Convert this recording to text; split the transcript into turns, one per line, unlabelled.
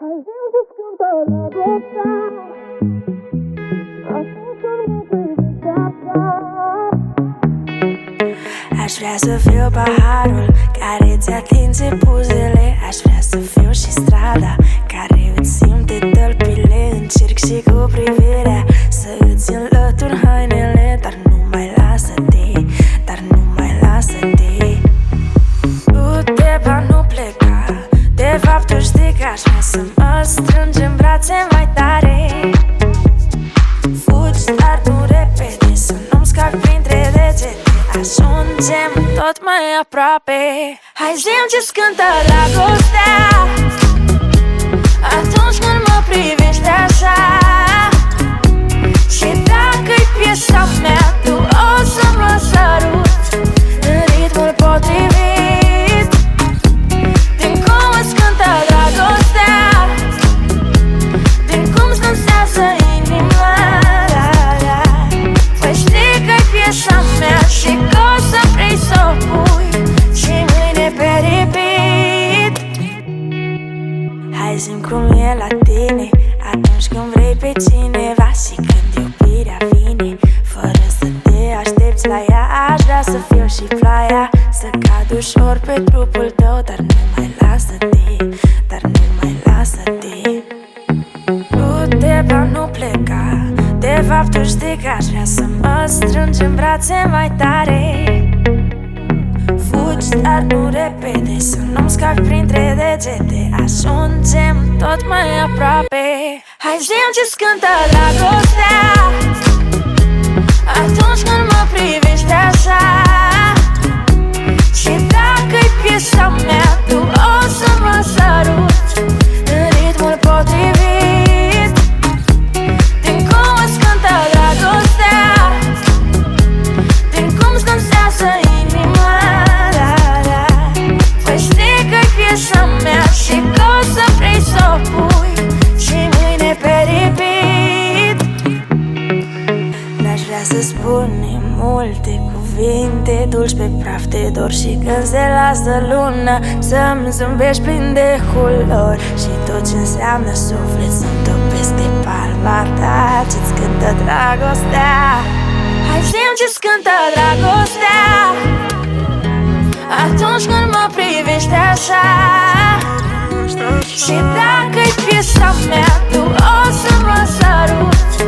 Hai zi-mi cântă la gota Atunci când mă privești așa
Aș vrea să fiu paharul care ți atinge buzele Aș vrea să fiu și strada care îți simte tălpile. Încerc și cu privirea mă strângi în brațe mai tare. Fugi, dar nu repede Să nu-mi scapi printre degete Ajungem tot mai aproape. Hai zi ce cântă dragostea Hai zi cum e la tine Atunci când vrei pe cineva Și când iubirea vine Fără să te aștepți la ea Aș vrea să fiu și ploaia Să cad ușor pe trupul tău Dar nu mai lasă-te Dar nu mai lasă-te. Du-te, vreau nu pleca De fapt tu știi că aș vrea să mă strângi în brațe mai tare. Fugi, dar nu repede Să nu-mi scapi printre degete. Ajungem tot mai aproape. Hai zi ce cântă dragostea. Atunci când mă privești așa știi că-i piesa mea Și că o să vrei să o pui Și mâine pe repeat N-aș vrea să spunem multe cuvinte Dulci pe praf de dor Și când se lasă luna Să-mi zâmbești plin de culori. Și tot ce înseamnă suflet Să-mi topesc de palma ta Ce-ți cântă dragostea. Hai zi ce-ți cântă dragostea Atunci când mă privești așa. Și dacă-i piesa mea Tu o să mă sărut În ritmul potrivit